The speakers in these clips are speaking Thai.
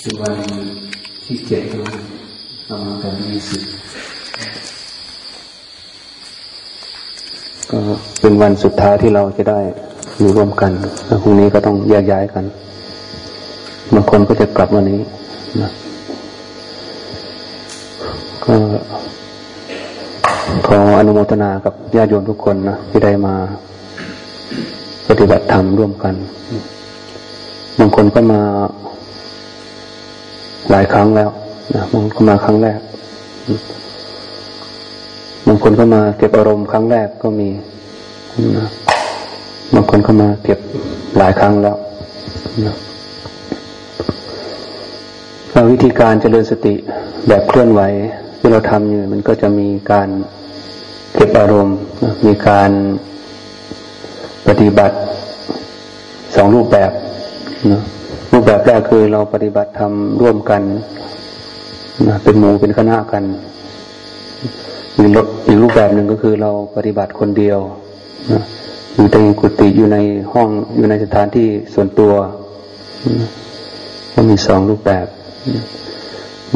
เป็นวันที่เจ็ดนะประมาณกันยี่สิบก็เป็นวันสุดท้ายที่เราจะได้อยู่ร่วมกันแล้วพรุ่งนี้ก็ต้องแยกย้ายกันบางคนก็จะกลับวันนี้นะก็ขออนุโมทนากับญาติโยมทุกคนนะที่ได้มาปฏิบัติธรรมร่วมกัน บางคนก็มา หลายครั้งแล้วนะบางคนก็มาครั้งแรกบางคนก็มาเก็บอารมณ์ครั้งแรกก็มีนะบางคนก็มาเก็บหลายครั้งแล้วนะวิธีการเจริญสติแบบเคลื่อนไหวที่เราทำอยู่มันก็จะมีการเก็บอารมณ์ มีการปฏิบัติสองรูปแบบนะ รูปแบบแรกคือเราปฏิบัติทำร่วมกันนะเป็นหมู่เป็นคณะกันอีกรูปแบบหนึ่งก็คือเราปฏิบัติคนเดียวนะอยู่ในกุฏิอยู่ในห้องอยู่ในสถานที่ส่วนตัวก็มีสองรูปแบบ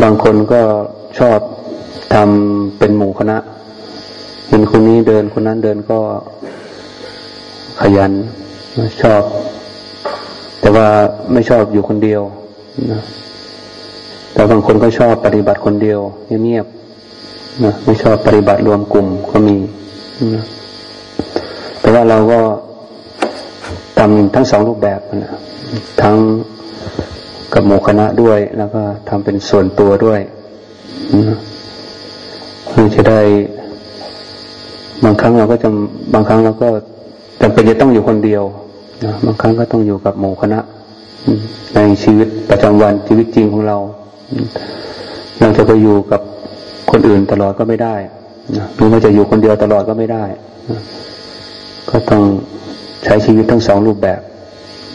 บางคนก็ชอบทำเป็นหมู่คณะเห็นคนนี้เดินคนนั้นเดินก็ขยันชอบ แต่ว่าไม่ชอบอยู่คนเดียวนะแต่บางคนก็ชอบปฏิบัติคนเดียวเงียบๆนะไม่ชอบปฏิบัติรวมกลุ่มก็มีนะแต่ว่าเราก็ทำทั้งสองรูปแบบนะทั้งกับหมู่คณะด้วย แล้วก็ทำเป็นส่วนตัวด้วยนะเพื่อจะได้บางครั้งเราก็จะบางครั้งเราก็จำเป็นจะต้องอยู่คนเดียว นะบางครั้งก็ต้องอยู่กับหมู่คณะในชีวิตประจำวันชีวิตจริงของเรา เราจะไปอยู่กับคนอื่นตลอดก็ไม่ได้นะหรือว่าจะอยู่คนเดียวตลอดก็ไม่ได้นะก็ต้องใช้ชีวิตทั้งสองรูปแบบ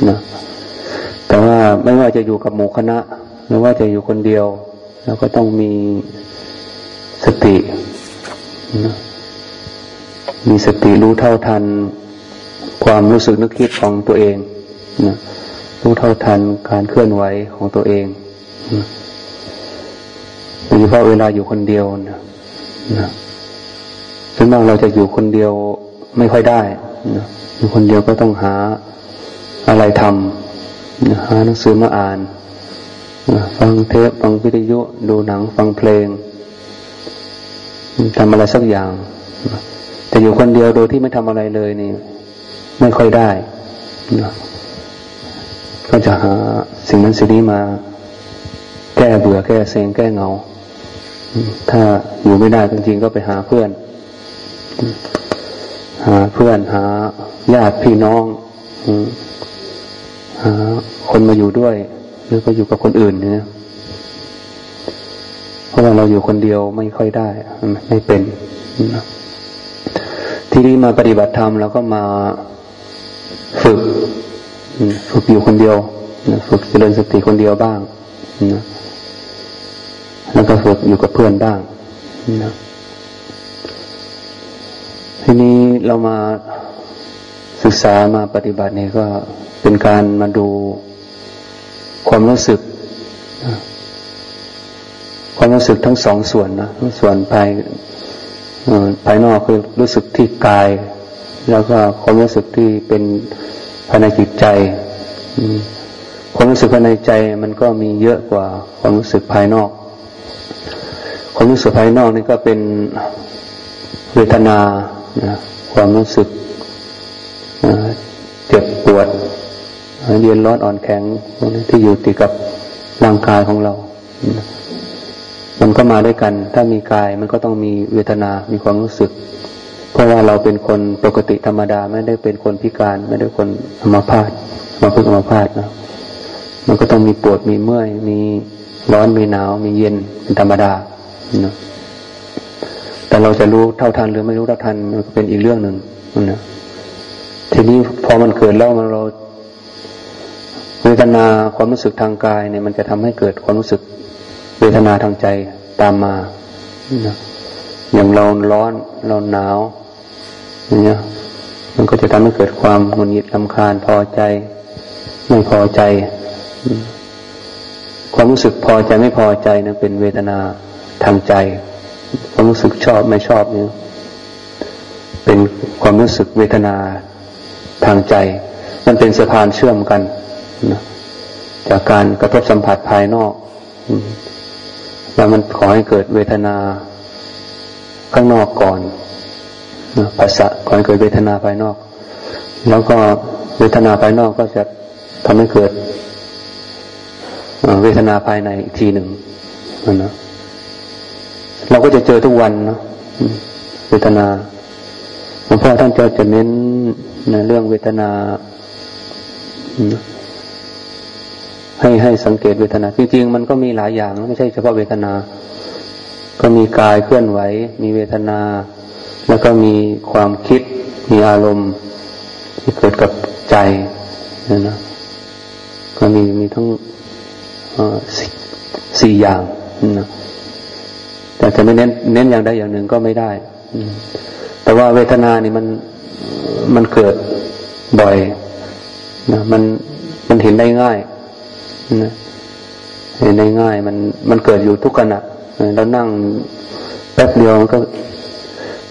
นะแต่ว่าไม่ว่าจะอยู่กับหมู่คณะ หรือว่าจะอยู่คนเดียวเราก็ต้องมีสตินะมีสติรู้เท่าทัน ความรู้สึกนึกคิดของตัวเองนะรู้เท่าทันการเคลื่อนไหวของตัวเองนะโดยเฉพาะเวลาอยู่คนเดียวนะนะส่วนมากเราจะอยู่คนเดียวไม่ค่อยได้นะอยู่คนเดียวก็ต้องหาอะไรทำนะหาหนังสือมาอ่านนะฟังเทปฟังวิทยุ ดูหนังฟังเพลงทำอะไรสักอย่าง แต่อยู่คนเดียวโดยที่ไม่ทำอะไรเลยนี่ ไม่ค่อยได้ก็จะหาสิ่งนั้นสิ่งนี้มา แก้เบื่อแก้เซ็งแก้เงา ถ้าอยู่ไม่ได้จริงๆก็ไปหาเพื่อน หาเพื่อนหาญาติพี่น้องหาคนมาอยู่ด้วย หรือก็อยู่กับคนอื่นเนี่ยเพราะว่าเราอยู่คนเดียวไม่ค่อยได้ ไม่เป็น ทีนี้มาปฏิบัติธรรมเราก็มา ฝึกฝึกอยู่คนเดียวฝึกเจริญสติคนเดียวบ้างนะแล้วก็ฝึกอยู่กับเพื่อนบ้างนะทีนี้เรามาศึกษามาปฏิบัติเนี่ยก็เป็นการมาดูความรู้สึก ความรู้สึกทั้งสองส่วนนะส่วนภายภายนอกคือรู้สึกที่กาย แล้วก็ความรู้สึกที่เป็นภายในจิตใจความรู้สึกภายในใจมันก็มีเยอะกว่าความรู้สึกภายนอก ความรู้สึกภายนอกนี่ก็เป็นเวทนาความรู้สึกเจ็บปวดเย็นร้อนอ่อนแข็งที่อยู่ติดกับร่างกายของเรา มันก็มาด้วยกัน ถ้ามีกายมันก็ต้องมีเวทนา มีความรู้สึก เพราะว่าเราเป็นคนปกติธรรมดาไม่ได้เป็นคนพิการ ไม่ได้คนอัมพาตมาพึ่งอัมพาตนะมันก็ต้องมีปวดมีเมื่อย มีร้อนมีหนาว มีเย็นเป็นธรรมดานะแต่เราจะรู้เท่าทันหรือไม่รู้เท่าทันมันก็เป็นอีกเรื่องหนึ่งนะทีนี้พอมันเกิดแล้วมันเราเวทนาความรู้สึกทางกายเนี่ย มันจะทำให้เกิดความรู้สึกเวทนาทางใจตามมานะอย่างเราร้อนเราหนาว เงี้ยมันก็จะทำให้เกิดความหงุดหงิดลำคาญพอใจ ไม่พอใจความความรู้สึกพอใจไม่พอใจนะเป็นเวทนาทางใจ ความรู้สึกชอบไม่ชอบเนี่ยเป็นความรู้สึกเวทนาทางใจ มันเป็นสะพานเชื่อมกันนะจากการกระทบสัมผัสภายนอกแล้วมันขอให้เกิดเวทนาข้างนอกก่อน ภาษาก่อนเกิดเวทนาภายนอก แล้วก็เวทนาภายนอกก็จะทำให้เกิดเวทนาภายในอีกทีหนึ่งนะเราก็จะเจอทุกวันเนาะเวทนาหลวงพ่อท่านจะจะเน้นในเรื่องเวทนา ให้ให้สังเกตเวทนา จริงๆ มันก็มีหลายอย่าง ไม่ใช่เฉพาะเวทนา ก็มีกายเคลื่อนไหว มีเวทนา แล้วก็มีความคิดมีอารมณ์ที่เกิดกับใจนะนะก็มีมีทั้งสี่อย่างนะแต่จะไม่เน้นเน้นอย่างใดอย่างหนึ่งก็ไม่ได้ แต่ว่าเวทนานี่มันมันเกิดบ่อยนะมันมันเห็นได้ง่ายนะเห็นได้ง่าย มันมันเกิดอยู่ทุกขณะเรานั่งแป๊บเดียวมันก็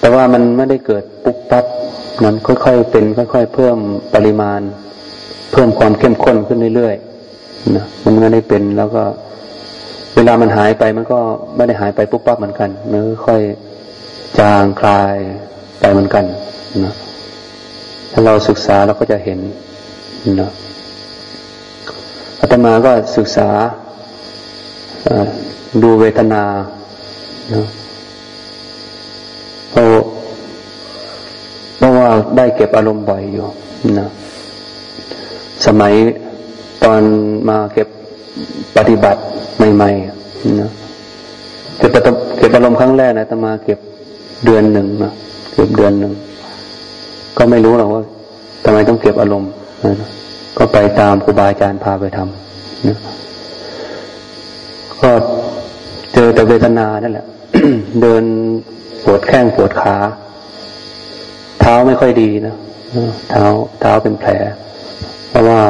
แต่ว่ามันไม่ได้เกิดปุ๊บปั๊บมันค่อยๆเป็น ค่อย ๆ เพิ่มปริมาณ เพิ่มความเข้มข้นขึ้นเรื่อยๆนะมันไม่ได้เป็นแล้วก็ เวลามันหายไปมันก็ไม่ได้หายไปปุ๊บปั๊บเหมือนกันมันค่อยจางคลายไปเหมือนกันนะถ้าเราศึกษาเราก็จะเห็นนะอาตมาก็ศึกษาดูเวทนานะ เพราะเพราะว่าได้เก็บอารมณ์บ่อยอยู่นะสมัยตอนมาเก็บปฏิบัติใหม่ๆนะเก็บเก็บอารมณ์ครั้งแรกนะตมาเก็บเดือนหนึ่งนะเก็บเดือนหนึ่งก็ไม่รู้หรอกว่าทำไมต้องเก็บอารมณ์นะก็ไปตามครูบาอาจารย์พาไปทำนะก็เจอแต่เวทนานั่นแหละ เดิน ปวดแข้งปวดขา เท้าไม่ค่อยดีนะเท้าเท้าเป็นแผล เพราะว่า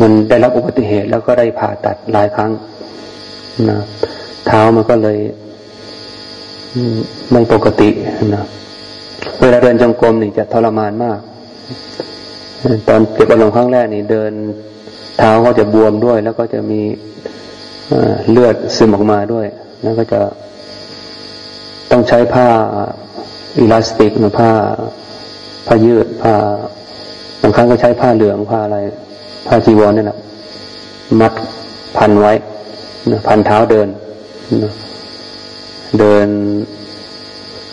มันได้รับอุบัติเหตุแล้วก็ได้ผ่าตัดหลายครั้งนะเท้ามันก็เลยไม่ปกตินะเวลาเดินจงกรมนี่จะทรมานมาก ตอนเก็บอารมณ์ครั้งแรกนี่เดินเท้าก็จะบวมด้วย แล้วก็จะมีเลือดซึมออกมาด้วย แล้วก็จะ ใช้ผ้าอิลาสติกหรือผ้าผ้ายืดผ้าบางครั้งก็ใช้ผ้าเหลืองผ้าอะไร ผ้าจีวรนี่แหละมัดพันไว้พันเท้าเดินเดิน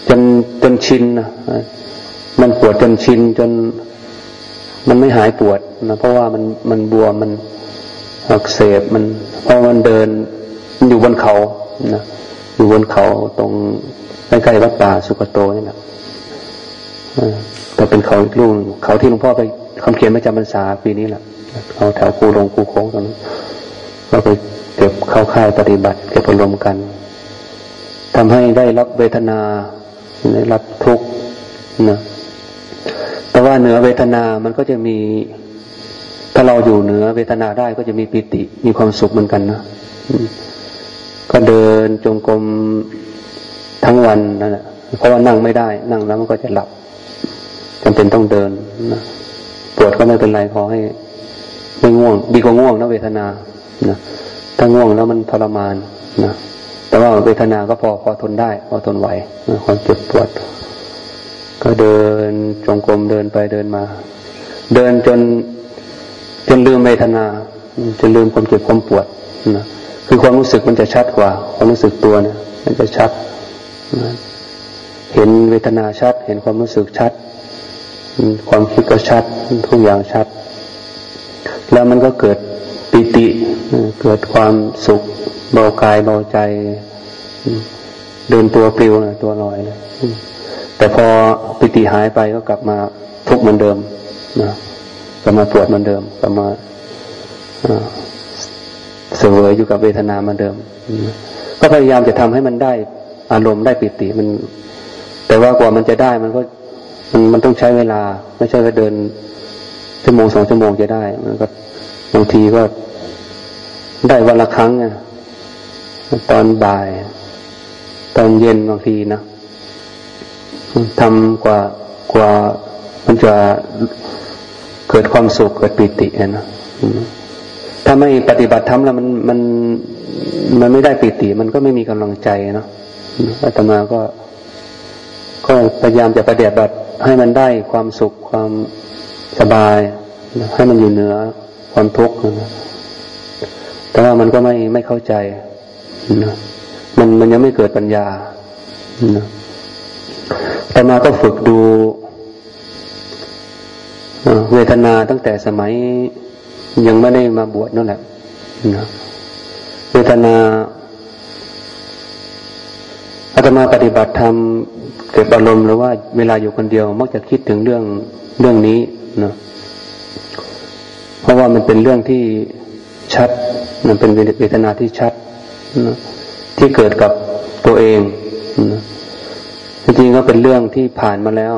จนจนชินนะมันปวดจนชินจนมันไม่หายปวดนะเพราะว่ามันมันบวมมันอักเสบมัน เพราะมันเดินมันอยู่บนเขานะ อยู่บนเขาตรงใกล้ๆวัดป่าสุกโตนี่แหละแต่เป็นเขาอีกลูกเขาที่หลวงพ่อไปคำเขียนประจำพรรษาปีนี้แหละเขาแถวคูลงคูโค้งตรงนั้นก็ไปเก็บเข้าค่ายปฏิบัติ เก็บอารมณ์กันทำให้ได้รับเวทนาได้รับทุกข์นะแต่ว่าเหนือเวทนามันก็จะมี ถ้าเราอยู่เหนือเวทนาได้ก็จะมีปิติมีความสุขเหมือนกันนะ ก็เดินจงกรมทั้งวันนั่นแหละเพราะว่านั่งไม่ได้ นั่งแล้วมันก็จะหลับจำเป็นต้องเดินนะปวดก็ไม่เป็นไรขอให้ ไม่ง่วง ดีกว่าง่วงนะเวทนานะถ้าง่วงแล้วมันทรมานนะแต่ว่าเวทนาก็พอพอทนได้ พอทนไหวความเจ็บปวด ก็เดินจงกรมเดินไปเดินมา เดินจนจนลืมเวทนาจนลืมความเจ็บความปวดนะ คือความรู้สึกมันจะชัดกว่า ความรู้สึกตัวเนี่ย มันจะชัด เห็นเวทนาชัด เห็นความรู้สึกชัด ความคิดก็ชัด ทุกอย่างชัด แล้วมันก็เกิดปิติ เกิดความสุขเบากายเบาใจ เดินตัวปลิวนะตัวลอยเลยแต่พอปิติหายไปก็กลับมาทุกเหมือนเดิมนะกลับมาปวดเหมือนเดิมกลับมา เสวยอยู่กับเวทนาเหมือนเดิม ก็พยายามจะทำให้มันได้อารมณ์ได้ปิติมัน แต่ว่ากว่ามันจะได้มันก็มันมันต้องใช้เวลา ไม่ใช่ว่าเดินชั่วโมงสองชั่วโมงจะได้ มันก็บางทีก็ได้วันละครั้งนะตอนบ่าย ตอนเย็นบางทีนะทำกว่ากว่ามันจะเกิดความสุขเกิดปิตินะ ถ้าไม่ปฏิบัติธรรมแล้วมันมันมันไม่ได้ปิติ มันก็ไม่มีกำลังใจเนาะอาตมาก็ก็พยายามจะปฏิบัติให้มันได้ความสุขความสบาย ให้มันอยู่เหนือความทุกข์นะแต่ว่ามันก็ไม่ไม่เข้าใจนะมันมันยังไม่เกิดปัญญานะแต่มาก็ฝึกดูเวทนาตั้งแต่สมัย ยังไม่ได้มาบวชนั่นแหละนะเวทนาอาตมาปฏิบัติธรรมเกิดอารมณ์หรือว่าเวลาอยู่คนเดียว มักจะคิดถึงเรื่องเรื่องนี้นะเพราะว่ามันเป็นเรื่องที่ชัด มันเป็นเวทนาที่ชัดนะที่เกิดกับตัวเองนะจริงๆก็เป็นเรื่องที่ผ่านมาแล้ว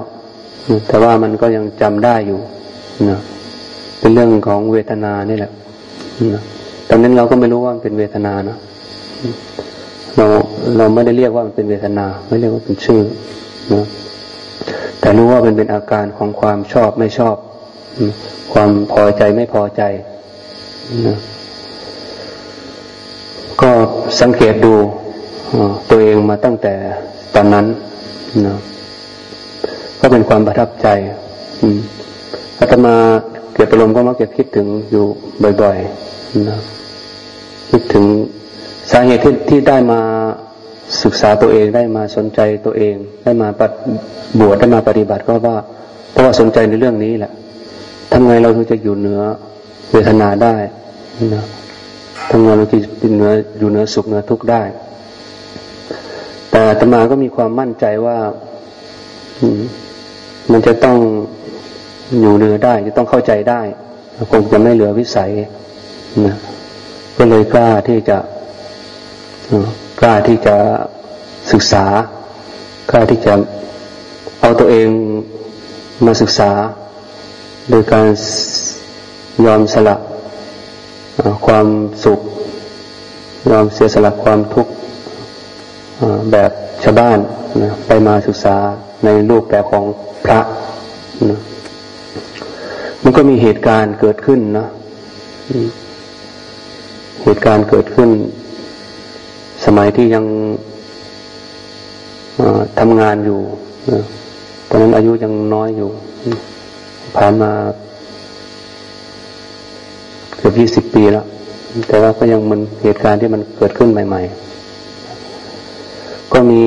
แต่ว่ามันก็ยังจำได้อยู่นะ เป็นเรื่องของเวทนานี่แหละตอนนั้นเราก็ไม่รู้ว่ามันเป็นเวทนานะเราเราไม่ได้เรียกว่ามันเป็นเวทนา ไม่เรียกว่าเป็นชื่อนะแต่รู้ว่ามันเป็นอาการของความชอบไม่ชอบ ความพอใจไม่พอใจนะก็สังเกตดูตัวเองมาตั้งแต่ตอนนั้นนะก็เป็นความประทับใจ อาตมาเกิดอารมณ์ก็มักจะคิดถึงอยู่บ่อยๆนะคิดถึงสาเหตุที่ที่ได้มาศึกษาตัวเองได้มาสนใจตัวเอง ได้มาปบวชได้มาปฏิบัติก็ว่า เพราะว่าสนใจในเรื่องนี้แหละทำไงเราถึงจะอยู่เหนือเวทนาได้นะทำไงเราจะอยู่เหนืออยู่เหนือสุขเหนือทุกข์ได้ แต่ตมาก็มีความมั่นใจว่ามันจะต้อง อยู่เหนือได้จะต้องเข้าใจได้คงจะไม่เหลือวิสัยนะก็เลยกล้าที่จะกล้าที่จะศึกษากล้าที่จะเอาตัวเองมาศึกษา โดยการยอมสละความสุข ยอมเสียสละความทุกข์แบบชาวบ้านนะไปมาศึกษาในรูปแบบของพระนะ มันก็มีเหตุการณ์เกิดขึ้นนะเหตุการณ์เกิดขึ้น สมัยที่ยังทำงานอยู่ตอนนั้นอายุยังน้อยอยู่ ผ่านมาเกือบยี่สิบปีแล้ว แต่ว่าก็ยังมันเหตุการณ์ที่มันเกิดขึ้นใหม่ ๆ ก็มี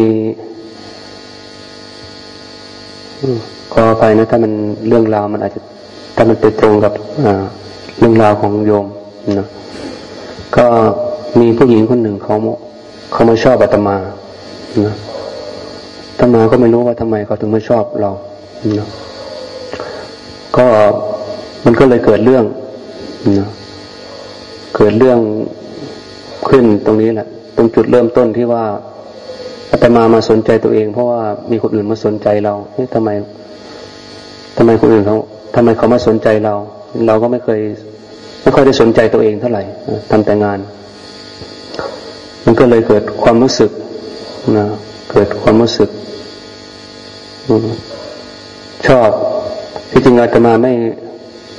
ขออภัยนะถ้ามันเรื่องราวมันอาจจะ ถ้ามันไปตรงกับเรื่องราวของโยมนะก็มีผู้หญิงคนหนึ่งเขาเขาไม่ชอบอาตมานะอาตมาก็ไม่รู้ว่าทำไมเขาถึงไม่ชอบเรานะก็มันก็เลยเกิดเรื่องนะเกิดเรื่องขึ้นตรงนี้แหละ ตรงจุดเริ่มต้นที่ว่าอาตมามาสนใจตัวเอง เพราะว่ามีคนอื่นมาสนใจเราเฮ้ยทำไมทำไมคนอื่นเขา ทำไมเขามาสนใจเรา เราก็ไม่เคยไม่ค่อยได้สนใจตัวเองเท่าไหร่ทำแต่งาน มันก็เลยเกิดความรู้สึกนะเกิดความรู้สึกชอบที่จริงอาตมาไม่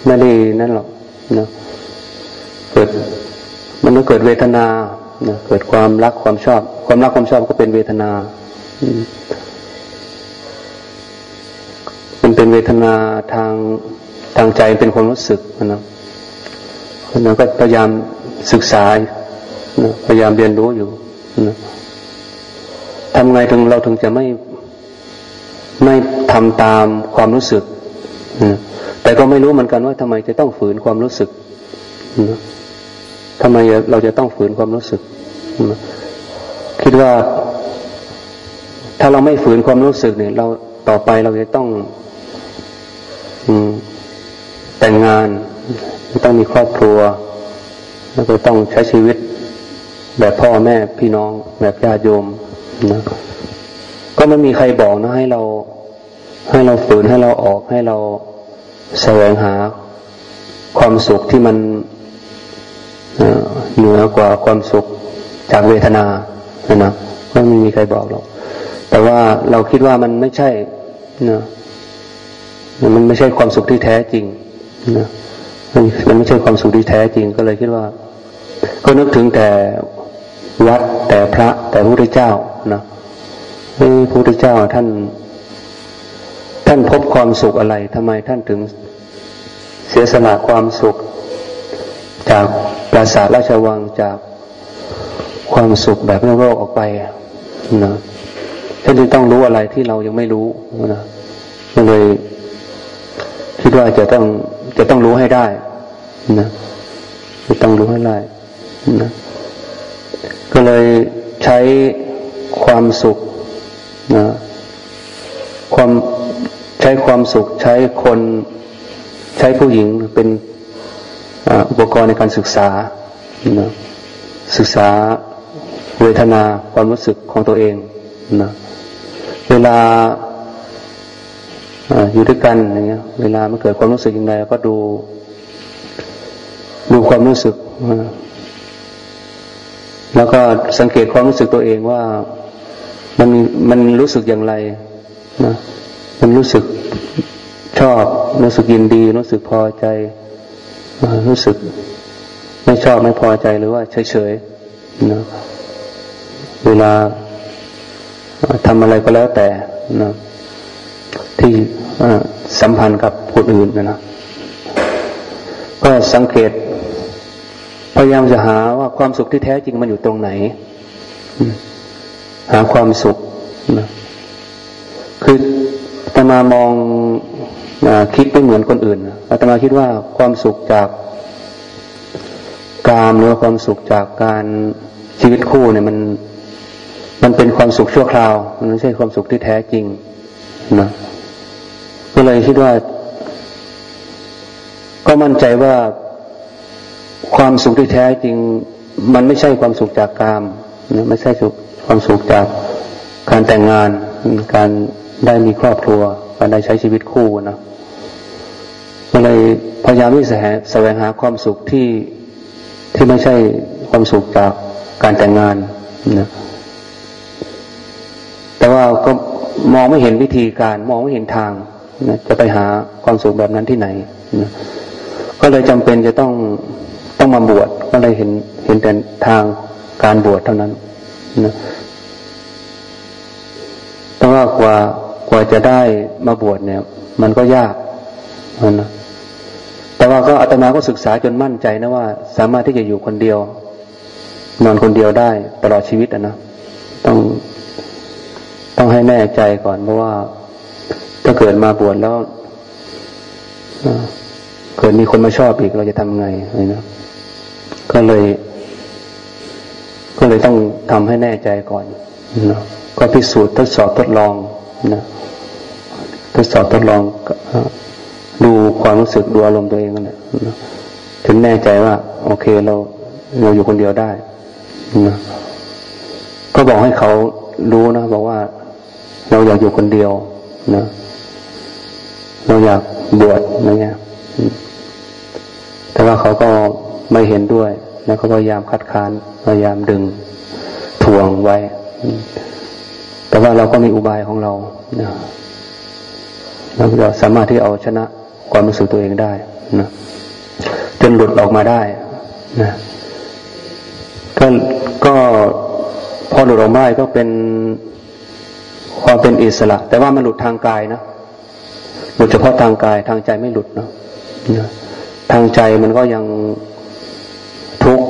ไม่ได้นั่นหรอกนะเกิดมันก็เกิดเวทนานะเกิดความรักความชอบ ความรักความชอบก็เป็นเวทนา เวทนาทางทางใจเป็นความรู้สึกนะเราก็พยายามศึกษานะพยายามเรียนรู้อยู่นะทำไงถึงเราถึงจะไม่ไม่ทำตามความรู้สึกนะแต่ก็ไม่รู้เหมือนกันว่าทำไมจะต้องฝืนความรู้สึกนะทำไมเราจะต้องฝืนความรู้สึกคิดว่าถ้าเราไม่ฝืนความรู้สึกเนี่ย เราต่อไปเราจะต้อง แต่งงานต้องมีครอบครัว แล้วก็ต้องใช้ชีวิต แบบพ่อแม่พี่น้อง แบบญาติโยมนะก็ไม่มีใครบอกนะให้เรา ให้เราฝืนให้เราออกให้เราแสวงหาความสุขที่มันเหนือกว่าความสุขจากเวทนานะไม่มีใครบอกหรอกแต่ว่าเราคิดว่ามันไม่ใช่นะ มันไม่ใช่ความสุขที่แท้จริงนะมันไม่ใช่ความสุขที่แท้จริงก็เลยคิดว่า ก็นึกถึงแต่วัดแต่พระแต่พระพุทธเจ้านะพระพุทธเจ้าท่าน ท่านพบความสุขอะไรทำไมท่านถึงเสียสละความสุข จากปราสาทราชวังจากความสุขแบบโลกออกไปนะท่านจึงต้องรู้อะไรที่เรายังไม่รู้นะก็เลย คิดว่าจะต้องจะต้องรู้ให้ได้นะจะต้องรู้ให้ได้นะก็เลยใช้ความสุขนะความใช้ความสุขใช้คนใช้ผู้หญิงเป็นอุปกรณ์ในการศึกษานะศึกษาเวทนาความรู้สึกของตัวเองนะเวลา อยู่ด้วยกันอย่างเงี้ย เวลามันเกิดความรู้สึกอยังไงก็ดู ดูความรู้สึกแล้วก็สังเกตความรู้สึกตัวเองว่ามันมันรู้สึกอย่างไรนะมันรู้สึกชอบรู้สึกยินดี รู้สึกพอใจรู้สึก ไม่ชอบไม่พอใจหรือว่าเฉยๆนะเวลาทำอะไรก็แล้วแต่นะ ที่สัมพันธ์กับคนอื่นนะนะก็สังเกต พยายามจะหาว่าความสุขที่แท้จริงมันอยู่ตรงไหน หาความสุขนะคือตมามองอคิดไม่เหมือนคนอื่นอาตมาคิดว่าความสุขจากกามหรือความสุขจากการชีวิตคู่เนี่ยมัน มันเป็นความสุขชั่วคราว มันไม่ใช่ความสุขที่แท้จริงนะ ก็เลยคิดว่า ก็มั่นใจว่าความสุขที่แท้จริง มันไม่ใช่ความสุขจากกามนะไม่ใช่สุขความสุขจากการแต่งงาน การได้มีครอบครัว การได้ใช้ชีวิตคู่นะก็เลยพยายามที่จะแสวงหาความสุขที่ที่ไม่ใช่ความสุขจากการแต่งงานนะแต่ว่าก็มองไม่เห็นวิธีการ มองไม่เห็นทาง นะจะไปหาความสุขแบบนั้นที่ไหนนะก็เลยจำเป็นจะต้องต้องมาบวชก็เลยเห็นเห็นแต่ทางการบวชเท่านั้นนะแต่ว่ากว่ากว่าจะได้มาบวชเนี่ย มันก็ยากนะแต่ว่าก็อาตมาก็ศึกษาจนมั่นใจนะว่า สามารถที่จะอยู่คนเดียวนอนคนเดียวได้ตลอดชีวิตอะนะต้องต้องให้แน่ใจก่อนเพราะว่า ถ้าเกิดมาบวชแล้วเกิดมีคนมาชอบอีกเราจะทำไงเลยนะก็เลย ก็เลยต้องทำให้แน่ใจก่อนนะก็พิสูจน์ทดสอบทดลองนะทดสอบทดลองดูความรู้สึกดูอารมณ์ตัวเองนั่นแหละถึงแน่ใจว่า โอเคเราเราอยู่คนเดียวได้นะก็บอกให้เขารู้นะบอกว่า เราอยากอยู่คนเดียวนะ เราอยากบวชอะไรเงี้ยแต่ว่าเขาก็ไม่เห็นด้วย แล้วเขาพยายามคัดค้านพยายามดึงทวงไว้ แต่ว่าเราก็มีอุบายของเรานะเราจะสามารถที่เอาชนะความรู้สึกตัวเองได้นะจนหลุดออกมาได้นะก็ก็พอหลุดออกมาได้ก็เป็นความเป็นอิสระ แต่ว่ามันหลุดทางกายนะ หลุดเฉพาะทางกายทางใจไม่หลุดเนาะทางใจมันก็ยังทุกข์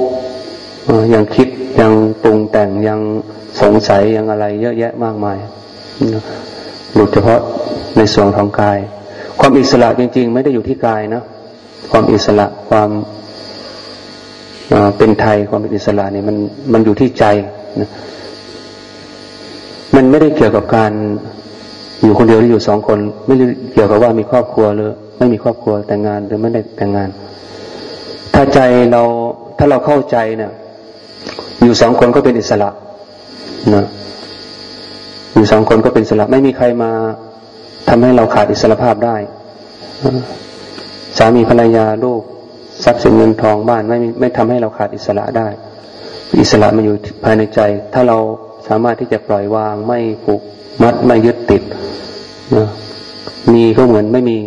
ยังคิดยังปรุงแต่งยังสงสัยยังอะไร เยอะแยะมากมายหลุดเฉพาะในส่วนของกาย ความอิสระจริง ๆ ไม่ได้อยู่ที่กายนะความอิสระความเป็นไทยความเป็นอิสระเนี่ยมันมันอยู่ที่ใจนะมันไม่ได้เกี่ยวกับการ อยู่คนเดียวหรืออยู่สองคน ไม่เกี่ยวกับว่ามีครอบครัวหรือไม่มีครอบครัวแต่งงานหรือไม่ได้แต่งงาน ถ้าใจเราถ้าเราเข้าใจเนี่ยอยู่สองคนก็เป็นอิสระนะอยู่สองคนก็เป็นอิสระ ไม่มีใครมาทำให้เราขาดอิสระภาพได้สามีภรรยาลูกทรัพย์สินเงินทองบ้านไม่ไม่ทำให้เราขาดอิสระได้ อิสระมันอยู่ภายในใจ ถ้าเราสามารถที่จะปล่อยวางไม่ผูกมัดไม่ยึดติด นะมีก็เหมือนไม่มี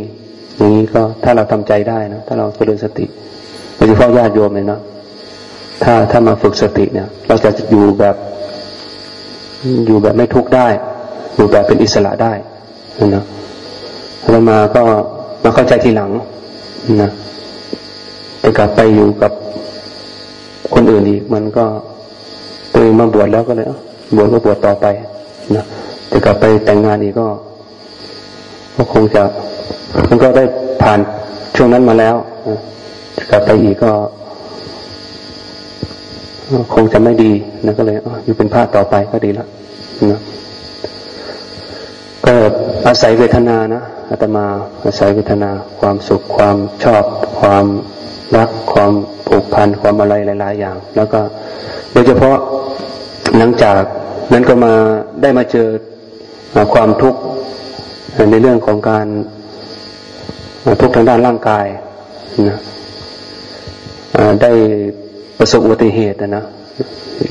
อย่างนี้ก็ถ้าเราทำใจได้นะถ้าเราเจริญสติโดยเฉพาะญาติโยมเลยนะถ้าถ้ามาฝึกสติเนี่ย เราจะอยู่แบบอยู่แบบไม่ทุกข์ได้ อยู่แบบเป็นอิสระได้นะเรามาก็มาเข้าใจทีหลังนะจะกลับไปอยู่กับคนอื่นอีก มันก็ตัวเองมาบวชแล้วก็เลยบวชก็บวชต่อไปนะจะกลับไปแต่งงานอีกก็ ก็คงจะมันก็ได้ผ่านช่วงนั้นมาแล้วกลับไปอีกก็ คงจะไม่ดีนะก็เลยอยู่เป็นพระต่อไปก็ดีละนะก็อาศัยเวทนานะอาตมาอาศัยเวทนา ความสุขความชอบ ความรักความผูกพันความอะไรหลาย ๆ อย่าง แล้วก็โดยเฉพาะหลังจากนั้นก็มาได้มาเจอความทุกข์ ในเรื่องของการทุกทางด้านร่างกายนะได้ประสบอุบัติเหตุนะ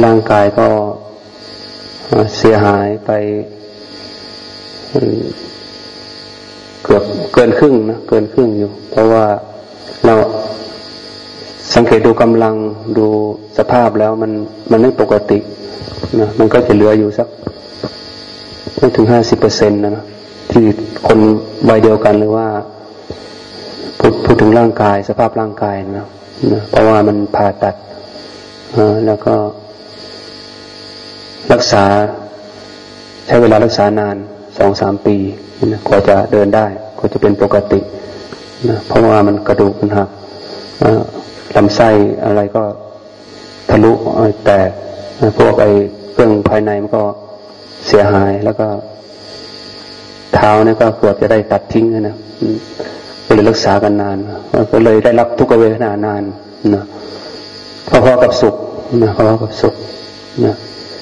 ร่างกายก็เสียหายไปเกือบเกินครึ่งนะเกินครึ่งอยู่ เพราะว่าเราสังเกตดูกำลังดูสภาพแล้วมันมันไม่ปกตินะมันก็จะเหลืออยู่สักไม่ถึงห้าสิบเปอร์เซ็นต์นะนะ ที่คนวัยเดียวกันหรือว่าพูดพูดถึงร่างกายสภาพร่างกายนะนะเพราะว่ามันผ่าตัดแล้วก็ รักษา ใช้เวลารักษานานสองสามปีนะกว่าจะเดินได้กว่าจะเป็นปกตินะเพราะว่ามันกระดูกมันหักลำไส้อะไรก็ทะลุแตกพวกไอ้เครื่องภายในมันก็เสียหายแล้วก็ เท้าเนี่ยก็เกือบจะได้ตัดทิ้งนะก็เลยรักษากันนานก็เลยได้รับทุกเวทนานานนะพอๆกับสุขนะพอๆกับสุขนะ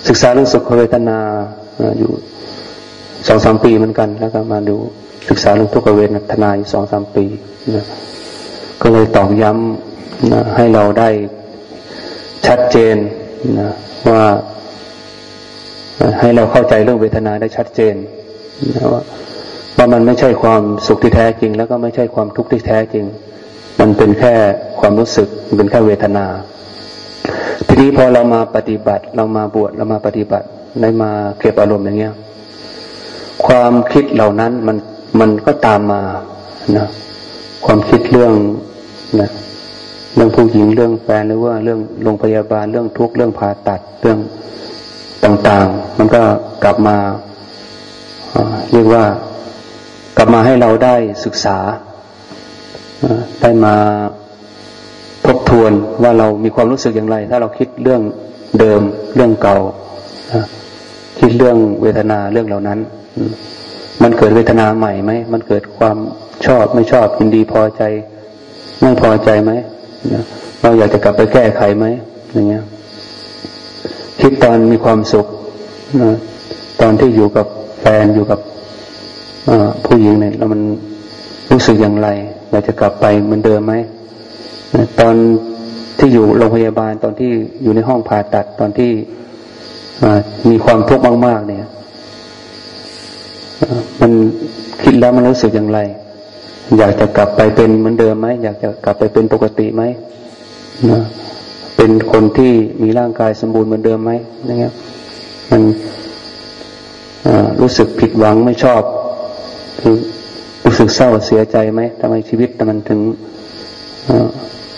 ศึกษาเรื่องสุขเวทนาอยู่สองสามปีเหมือนกัน แล้วก็มาดูศึกษาเรื่องทุกเวทนาอยู่สองสามปีนะก็เลยตอกย้ำนะให้เราได้ชัดเจนนะว่าให้เราเข้าใจเรื่องเวทนาได้ชัดเจน นะว่าว่ามันไม่ใช่ความสุขที่แท้จริง แล้วก็ไม่ใช่ความทุกข์ที่แท้จริง มันเป็นแค่ความรู้สึกเป็นแค่เวทนา ทีนี้พอเรามาปฏิบัติ เรามาบวชเรามาปฏิบัติได้มาเก็บอารมณ์อย่างเงี้ย ความคิดเหล่านั้นมันมันก็ตามมานะความคิดเรื่องนะเรื่องผู้หญิงเรื่องแฟนหรือว่าเรื่องโรงพยาบาลเรื่องทุกข์เรื่องผ่าตัดเรื่องต่างๆ มันก็กลับมา เรียกว่ากลับมาให้เราได้ศึกษา ได้มาทบทวนว่าเรามีความรู้สึกอย่างไร ถ้าเราคิดเรื่องเดิมเรื่องเก่า คิดเรื่องเวทนาเรื่องเหล่านั้น มันเกิดเวทนาใหม่ไหม มันเกิดความชอบไม่ชอบยินดีพอใจ ไม่พอใจไหม เราอยากจะกลับไปแก้ไขไหมอย่างเงี้ยคิดตอนมีความสุขตอนที่อยู่กับ แฟนอยู่กับผู้หญิงเนี่ยแล้วมันรู้สึกอย่างไรอยากจะกลับไปเหมือนเดิมไหมตอนที่อยู่โรงพยาบาลตอนที่อยู่ในห้องผ่าตัดตอนที่มีความทุกข์มาก ๆ เนี่ยมันคิดแล้วมันรู้สึกอย่างไร อยากจะกลับไปเป็นเหมือนเดิมไหมอยากจะกลับไปเป็นปกติไหมนะเป็นคนที่มีร่างกายสมบูรณ์เหมือนเดิมไหมนะครับมัน รู้สึกผิดหวังไม่ชอบ รู้สึกเศร้าเสียใจไหมทำไมชีวิตมันถึง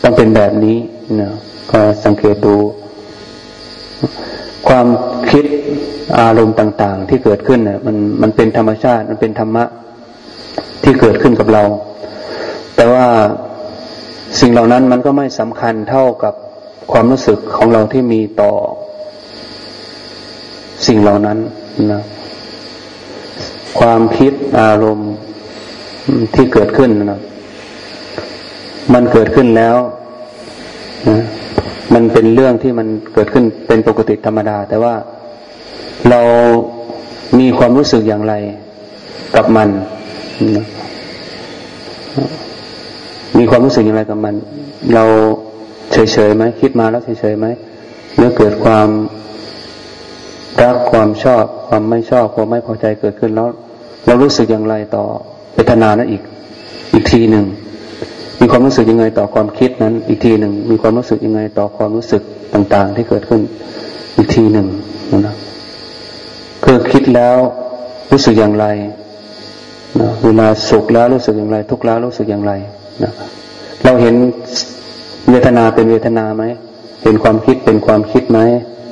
ต้องเป็นแบบนี้นะก็สังเกตดู ความคิดอารมณ์ต่าง ๆ ที่เกิดขึ้นเนี่ยมันมันเป็นธรรมชาติมันเป็นธรรมะที่เกิดขึ้นกับเรา แต่ว่าสิ่งเหล่านั้นมันก็ไม่สำคัญเท่ากับความรู้สึกของเราที่มีต่อสิ่งเหล่านั้นนะ ความคิดอารมณ์ที่เกิดขึ้นนะมันเกิดขึ้นแล้วนะมันเป็นเรื่องที่มันเกิดขึ้นเป็นปกติธรรมดา แต่ว่าเรามีความรู้สึกอย่างไรกับมันนะมีความรู้สึกอย่างไรกับมัน เราเฉยๆไหมคิดมาแล้วเฉยๆไหมหรือเกิดความรักความชอบ ความไม่ชอบความไม่พอใจเกิดขึ้นแล้ว เรารู้สึกอย่างไรต่อเวทนานั้นอีก อีกทีหนึ่งมีความรู้สึกยังไงต่อความคิดนั้น อีกทีหนึ่งมีความรู้สึกยังไงต่อความรู้สึกต่างๆ ที่เกิดขึ้นอีกทีหนึ่งนะคือคิดแล้วรู้สึกอย่างไรนะเวลาสุขแล้วรู้สึกอย่างไร ทุกข์แล้วรู้สึกอย่างไรนะเราเห็นเวทนาเป็นเวทนาไหมเห็นความคิดเป็นความคิดไหม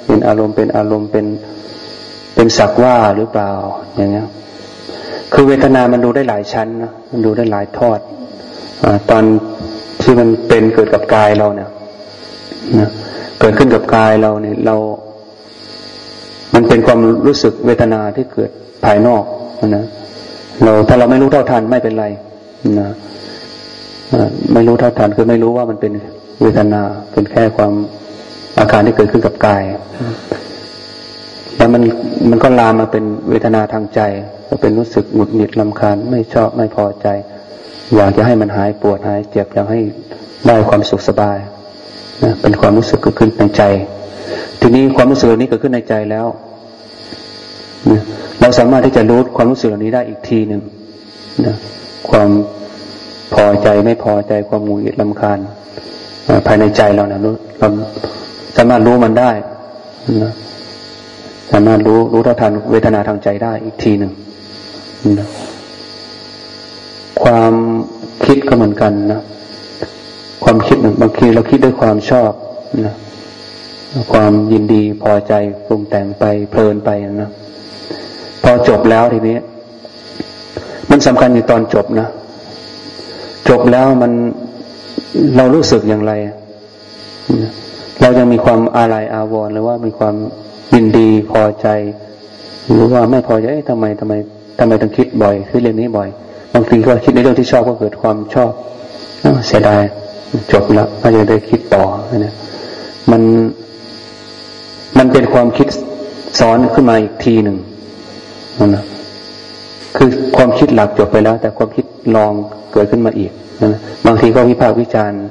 เห็นอารมณ์เป็นอารมณ์เป็นเป็นสักว่าหรือเปล่าอย่างเงี้ย คือเวทนามันดูได้หลายชั้นนะมันดูได้หลายทอดอตอนที่มันเป็นเกิดกับกายเราเนี่ยนะเกิดขึ้นกับกายเราเนี่ยเรา มันเป็นความรู้สึกเวทนาที่เกิดภายนอกนะเราถ้าเราไม่รู้เท่าทันไม่เป็นไรนะไม่รู้เท่าทันคือไม่รู้ว่ามันเป็นเวทนาเป็นแค่ความอาการที่เกิดขึ้นกับกายแล้วมันมันก็ลามมาเป็นเวทนาทางใจ ก็เป็นรู้สึกหงุดหงิดลำคาญไม่ชอบไม่พอใจ อยากจะให้มันหายปวดหายเจ็บอยากให้ได้ความสุขสบายนะเป็นความรู้สึกเกิดขึ้นในใจ ทีนี้ความรู้สึกเหล่านี้เกิดขึ้นในใจแล้วเราสามารถที่จะรู้ความรู้สึกเหล่านี้ได้อีกทีหนึ่งนะความพอใจไม่พอใจความหงุดหงิดลำคาญภายในใจเรานะเราสามารถรู้มันได้นะสามารถรู้รู้ท่าทานเวทนาทางใจได้อีกทีหนึ่ง นะความคิดก็เหมือนกันนะความคิดบางทีเราคิดด้วยความชอบนะความยินดีพอใจปรุงแต่งไปเพลินไปนะพอจบแล้วทีนี้ มันสำคัญอยู่ตอนจบนะจบแล้วมันเรารู้สึกอย่างไร เรายังมีความอาลัยอาวรณ์หรือว่ามีความยินดีพอใจ หรือว่าไม่พอใจทำไมทำไม ทำไมต้องคิดบ่อยคิดเรื่องนี้บ่อย บางทีก็คิดในเรื่องที่ชอบก็เกิดความชอบเสียดายจบแล้วไม่ได้คิดต่อเนี่ยมัน มันเป็นความคิดสอนขึ้นมาอีกทีหนึ่งนะคือความคิดหลักจบไปแล้ว แต่ความคิดลองเกิดขึ้นมาอีกนะบางทีก็วิพากษ์วิจารณ์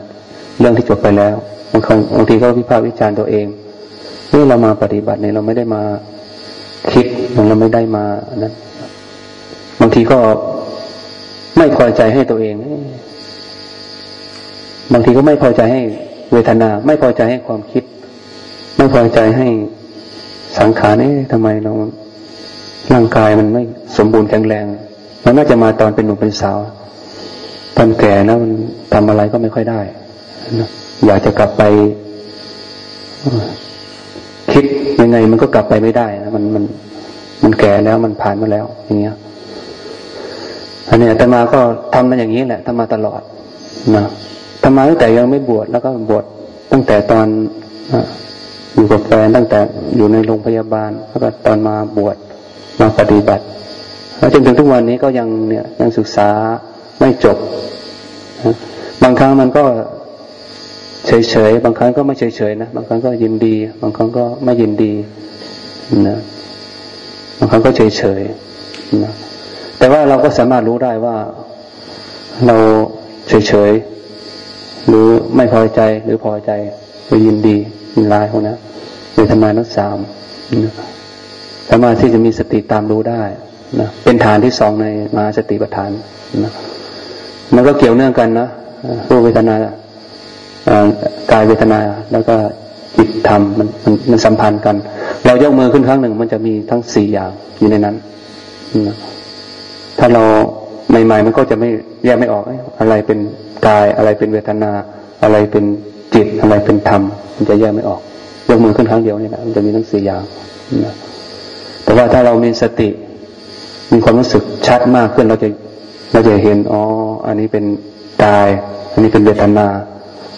เรื่องที่จบไปแล้วบางครั้งบางทีก็วิพากษ์วิจารณ์ตัวเองเมื่อเรามาปฏิบัติเนี่ยเราไม่ได้มาคิดเราไม่ได้มานั้น บางทีก็ไม่พอใจให้ตัวเอง บางทีก็ไม่พอใจให้เวทนา ไม่พอใจให้ความคิด ไม่พอใจให้สังขารนี่ทำไมเราร่างกายมันไม่สมบูรณ์แข็งแรง มันน่าจะมาตอนเป็นหนุ่มเป็นสาว ตอนแก่แล้วมันทำอะไรก็ไม่ค่อยได้ อยากจะกลับไป คิดยังไงมันก็กลับไปไม่ได้นะมันมันมันแก่แล้วมันผ่านมาแล้วอย่างเงี้ย อันนี้แต่มาก็ทำมาอย่างนี้แหละทำมาตลอดนะทำมาตั้งแต่ยังไม่บวชแล้วก็บวชตั้งแต่ตอนอยู่กับแฟนตั้งแต่อยู่ในโรงพยาบาลแล้วก็ตอนมาบวชมาปฏิบัติแล้วจนถึงทุกวันนี้ก็ยังเนี่ยยังศึกษาไม่จบบางครั้งมันก็เฉยๆบางครั้งก็ไม่เฉยๆนะบางครั้งก็ยินดี บางครั้งก็ไม่ยินดีนะบางครั้งก็เฉยๆนะ แต่ว่าเราก็สามารถรู้ได้ว่าเราเฉยๆ หรือไม่พอใจหรือพอใจหรือยินดียินร้ายพวกนั้นหรือทำงานทั้งสามสามารถที่จะมีสติตามรู้ได้นะเป็นฐานที่สองในมาสติปัฏฐานนะมันก็เกี่ยวเนื่องกันนะรูปเวทนากายเวทนาแล้วก็จิตธรรมมันมันมันสัมพันธ์กัน เรายกมือขึ้นครั้งหนึ่ง มันจะมีทั้งสี่อย่างอยู่ในนั้นนะ ถ้าเราใหม่ๆมันก็จะไม่แยกไม่ออกอะไรเป็นกายอะไรเป็นเวทนา อะไรเป็นจิตอะไรเป็นธรรม มันจะแยกไม่ออกยกมือขึ้นครั้งเดียวนี่แหละมันจะมีทั้งสี่อย่างนะแต่ว่าถ้าเรามีสติ มีความรู้สึกชัดมากขึ้นเราจะเราจะเห็นอ๋ออันนี้เป็นกาย อันนี้เป็นเวทนา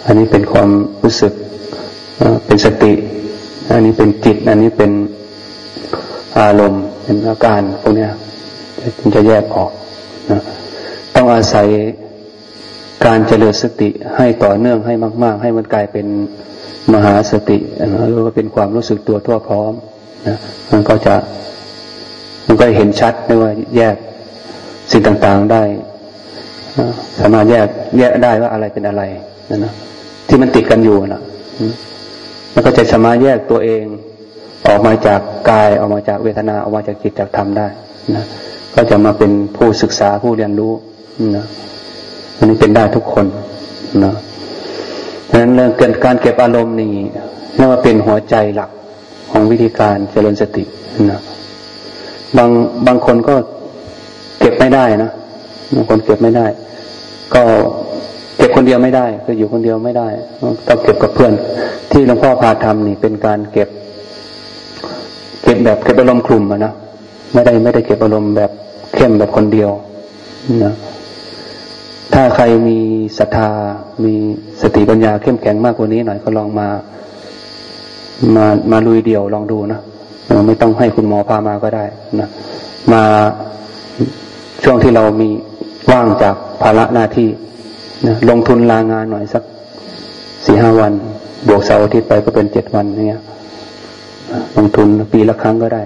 อันนี้เป็นความรู้สึกเป็นสติ อันนี้เป็นจิต อันนี้เป็นอารมณ์เป็นอาการพวกนี้ มันจะแยกออกนะต้องอาศัยการเจริญสติให้ต่อเนื่องให้มาก ๆ ให้มันกลายเป็นมหาสติหรือว่าเป็นความรู้สึกตัวทั่วพร้อมนะมันก็จะมันก็เห็นชัดได้ว่าแยกสิ่งต่างๆได้สามารถแยกแยกได้ว่าอะไรเป็นอะไรนะนะที่มันติดกันอยู่นะแล้วก็จะสามารถแยกตัวเองออกมาจากกายออกมาจากเวทนาออกมาจากจิตจากธรรมได้นะ ก็จะมาเป็นผู้ศึกษาผู้เรียนรู้นะอันนี้เป็นได้ทุกคนนะดังนั้นเรื่องการเก็บอารมณ์นี่เรียกว่าเป็นหัวใจหลักของวิธีการเจริญสตินะบางบางคนก็เก็บไม่ได้นะบางคนเก็บไม่ได้ ก็เก็บคนเดียวไม่ได้คืออยู่คนเดียวไม่ได้ต้องเก็บกับเพื่อน ที่หลวงพ่อพาทำนี่เป็นการเก็บ เก็บแบบเก็บอารมณ์คลุมนะ ไม่ได้ไม่ได้เก็บอารมณ์แบบเข้มแบบคนเดียวนะถ้าใครมีศรัทธา มีสติปัญญาเข้มแข็งมากกว่านี้หน่อยก็ลองมา มามาลุยเดียวลองดูนะไม่ต้องให้คุณหมอพามาก็ได้นะมาช่วงที่เรามีว่างจากภาระหน้าที่นะลงทุนลางานหน่อยสักสี่ห้าวัน บวกเสาร์อาทิตย์ไปก็เป็นเจ็ดวันเนี่ยลงทุนปีละครั้งก็ได้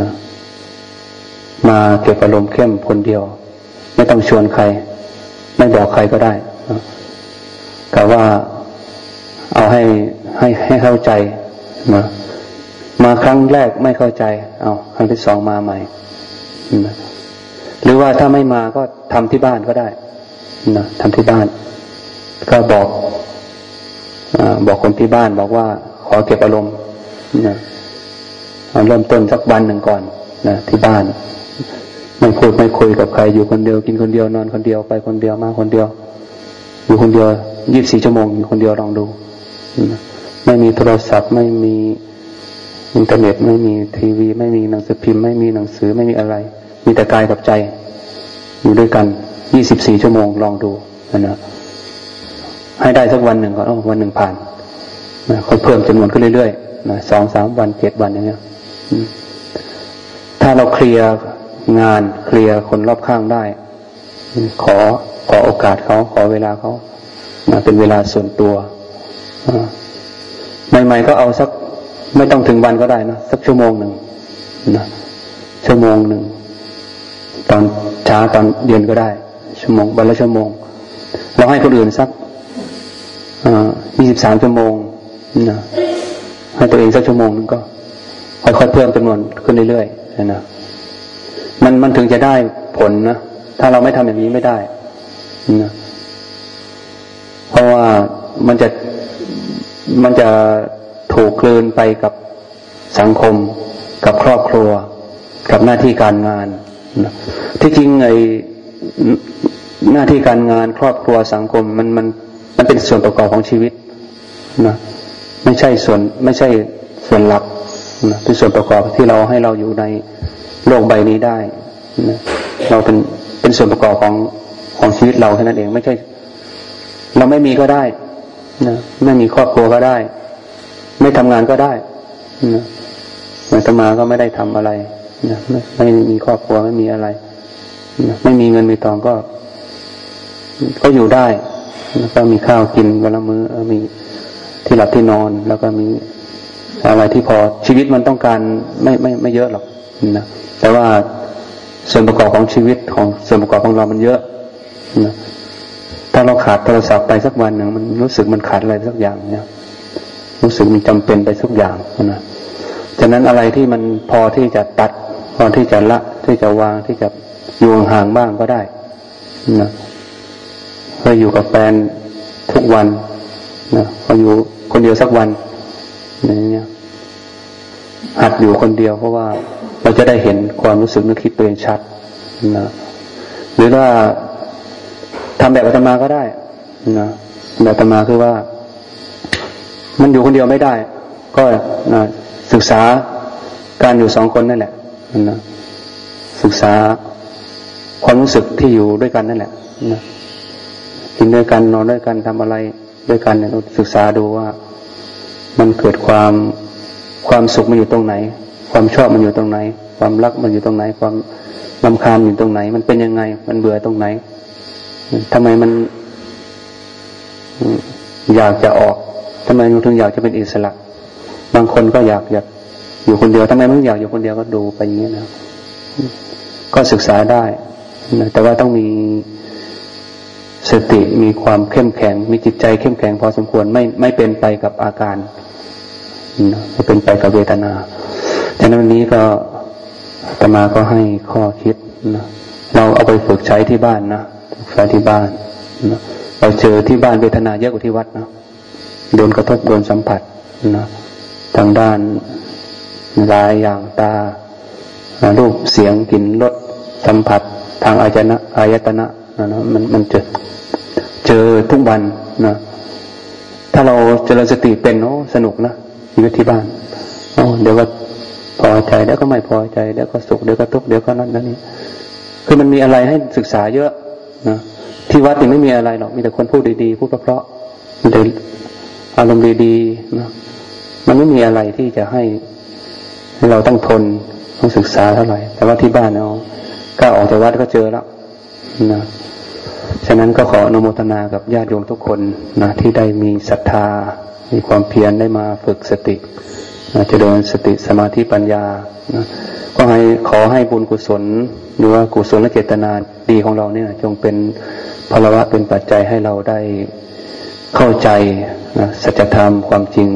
นะ มาเก็บอารมณ์เข้มคนเดียว ไม่ต้องชวนใคร ไม่บอกใครก็ได้แต่ว่าเอาให้ให้ให้เข้าใจนะมาครั้งแรกไม่เข้าใจ เอาครั้งที่สองมาใหม่นะหรือว่าถ้าไม่มาก็ทำที่บ้านก็ได้นะทำที่บ้าน ก็บอกอบอกคนที่บ้านบอกว่า ขอเก็บอารมณ์นะเริ่มต้นสักวันหนึ่งก่อนนะที่บ้าน ไม่พูดไม่คุยกับใครอยู่คนเดียวกินคนเดียวนอนคนเดียวไปคนเดียวมาคนเดียว อยู่คนเดียวยี่บสี่ชั่วโมงอยู่คนเดียวลองดู ไม่มีโทรศัพท์ไม่มีอินเทอร์เน็ตไม่มีทีวี ไม่มีหนังสือพิมพ์ ไม่มีหนังสือไม่มีอะไร มีแต่กายกับใจ อยู่ด้วยกันยี่สิบสี่ชั่วโมงลองดูนะให้ได้สักวันหนึ่งก่อนวันหนึ่งผ่านนะค่อยเพิ่มจำนวนขึ้นเรื่อยๆนะสองสามวันเจ็ดวันอย่างเงี้ยถ้าเราเคลียร์ งานเคลียร์คนรอบข้างได้ ขอขอโอกาสเขาขอเวลาเขานะเป็นเวลาส่วนตัวใหม่ๆก็เอาสักไม่ต้องถึงวันก็ได้นะสักชั่วโมงหนึ่งนะชั่วโมงหนึ่งตอนเช้าตอนเย็นก็ได้ ชั่วโมงวันละชั่วโมง เราให้คนอื่นสักยี่สิบสามชั่วโมงนะให้ตัวเองสักชั่วโมงนึงก็ค่อยๆเพิ่มจำนวนขึ้นเรื่อยๆนะ มันมันถึงจะได้ผลนะถ้าเราไม่ทำอย่างนี้ไม่ได้นะเพราะว่ามันจะมันจะถูกคลืนไปกับสังคม กับครอบครัว กับหน้าที่การงานนะที่จริงไอ้หน้าที่การงานครอบครัวสังคมมันมันมันเป็นส่วนประกอบของชีวิตนะไม่ใช่ส่วนไม่ใช่ส่วนหลักนะเป็นส่วนประกอบที่เราให้เราอยู่ใน โลกใบนี้ได้นะเราเป็นเป็นส่วนประกอบของของชีวิตเราแค่นั้นเองไม่ใช่ เราไม่มีก็ได้นะไม่มีครอบครัวก็ได้ ไม่ทำงานก็ได้นะมือนตมาก็ไม่ได้ทำอะไรนะไม่ไม่มีครอบครัวไม่มีอะไรนะไม่มีเงินมีทองก็ ก็อยู่ได้แล้วก็มีข้าวกินวันละมือ้อมีที่หลับที่นอน แล้วก็มีอะไรที่พอชีวิตมันต้องการไม่ไม่ไม่เยอะหรอก นะแต่ว่าส่วนประกอบของชีวิตของส่วนประกอบของเรามันเยอะนะถ้าเราขาดโทรศัพท์ไปสักวันหนึ่งมันรู้สึกมันขาดอะไรสักอย่างเนี่ยรู้สึกมันจำเป็นไปสักอย่างนะฉะนั้นอะไรที่มันพอที่จะตัดพอที่จะละที่จะวางที่จะอยู่ห่างบ้างก็ได้นะเคยอยู่กับแฟนทุกวันนะพออยู่คนเดียวสักวันอย่างเงี้ยหัดอยู่คนเดียวเพราะว่า เราจะได้เห็นความรู้สึกนึกคิดตัวเองชัดนะหรือว่าทำแบบอาตมาก็ได้นะแบบอาตมาคือว่า มันอยู่คนเดียวไม่ได้ ก็นะศึกษาการอยู่สองคนนั่นแหละนะศึกษาความรู้สึกที่อยู่ด้วยกันนั่นแหละนะกินด้วยกันนอนด้วยกันทำอะไรด้วยกันเนี่ยศึกษาดูว่า มันเกิดความความสุขมันอยู่ตรงไหน ความชอบมันอยู่ตรงไหน ความรักมันอยู่ตรงไหน ความลำคาญอยู่ตรงไหน มันเป็นยังไง มันเบื่อตรงไหนทำไมมันอยากจะออกทำไมมันถึงอยากจะเป็นอิสระ บางคนก็อยากอยากอยู่คนเดียวทำไมมันอยากอยู่คนเดียวก็ดูไปอย่างนี้นะก็ศึกษาได้นะแต่ว่าต้องมีสติมีความเข้มแข็ง มีจิตใจเข้มแข็งพอสมควรไม่ไม่เป็นไปกับอาการไม่เป็นไปกับเวทนา ดังนั้นวันนี้ก็ตมาก็ให้ข้อคิดนะเราเอาไปฝึกใช้ที่บ้านนะใช้ที่บ้านนะเราเจอที่บ้านเวทนาเยอะกว่าที่วัดนะโดนกระทบโดนสัมผัสนะทางด้านลายอย่างตารูปเสียงกลิ่นรสสัมผัส ทางอายนะอายตนะนะนะมันมันเจะเจอทุกวันนะถ้าเราเจริญสติเป็นโอ้สนุกนะชีวิตที่บ้านโอ้เดี๋ยวก็ พอใจเดี๋ยวก็ไม่พอใจเดี๋ยวก็สุขเดี๋ยวก็ทุกข์เดี๋ยวก็นั่นนั่นนี่คือมันมีอะไรให้ศึกษาเยอะนะที่วัดนี่ไม่มีอะไรหรอกมีแต่คนพูดดีๆพูดเพราะๆมีแต่อารมณ์ดีๆนะมันไม่มีอะไรที่จะให้เราต้องทนต้องศึกษาเท่าไหร่ แต่ว่าที่บ้านเราก้าออกจากวัดก็เจอแล้วนะฉะนั้นก็ขออนุโมทนากับญาติโยมทุกคนนะที่ได้มีศรัทธา มีความเพียรได้มาฝึกสติ จะเดินสติสมาธิปัญญาก็ให้ขอให้บุญกุศล หรือว่ากุศลและเจตนาดีของเราเนี่ยจงเป็นพลวะเป็นปัจจัยให้เราได้เข้าใจนะสัจธรรมความจริง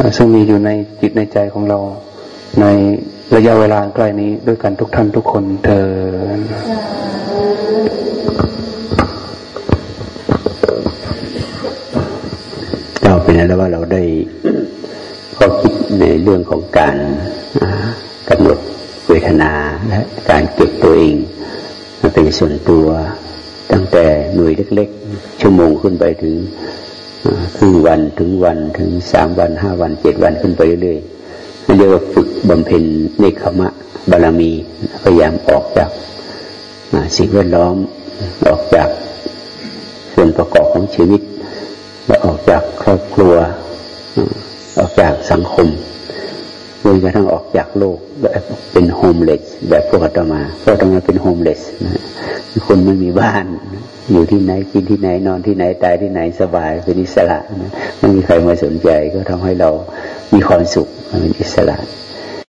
นะซึ่งมีอยู่ในจิตในใจของเรา ในระยะเวลาใกล้นี้ด้วยกันทุกท่านทุกคนเธอเราเป็นแล้วว่าเราได้ ข้อคิดในเรื่องของการกำหนดเวทนาและการเก็บตัวเองเป็นส่วนตัวตั้งแต่หน่วยเล็ก ๆ ชั่วโมงขึ้นไปถึงครึ่งวันถึงวันถึงสามวันห้าวันเจ็ดวันขึ้นไปเรื่อยๆเรียกว่าฝึกบำเพ็ญเนคขมะบารมีพยายามออกจากสิ่งแวดล้อมออกจากส่วนประกอบของชีวิต และออกจากครอบครัว ออกจากสังคมจนกระทั่งออกจากโลกแบบเป็นโฮมเลสแบบพวกอาตมาพวกอาตมาเป็นโฮมเลสนะคนไม่มีบ้าน อยู่ที่ไหนกินที่ไหนนอนที่ไหนตายที่ไหนสบายเป็นอิสระนะไม่มีใครมาสนใจก็ทำให้เรามีความสุขเป็นอิสระ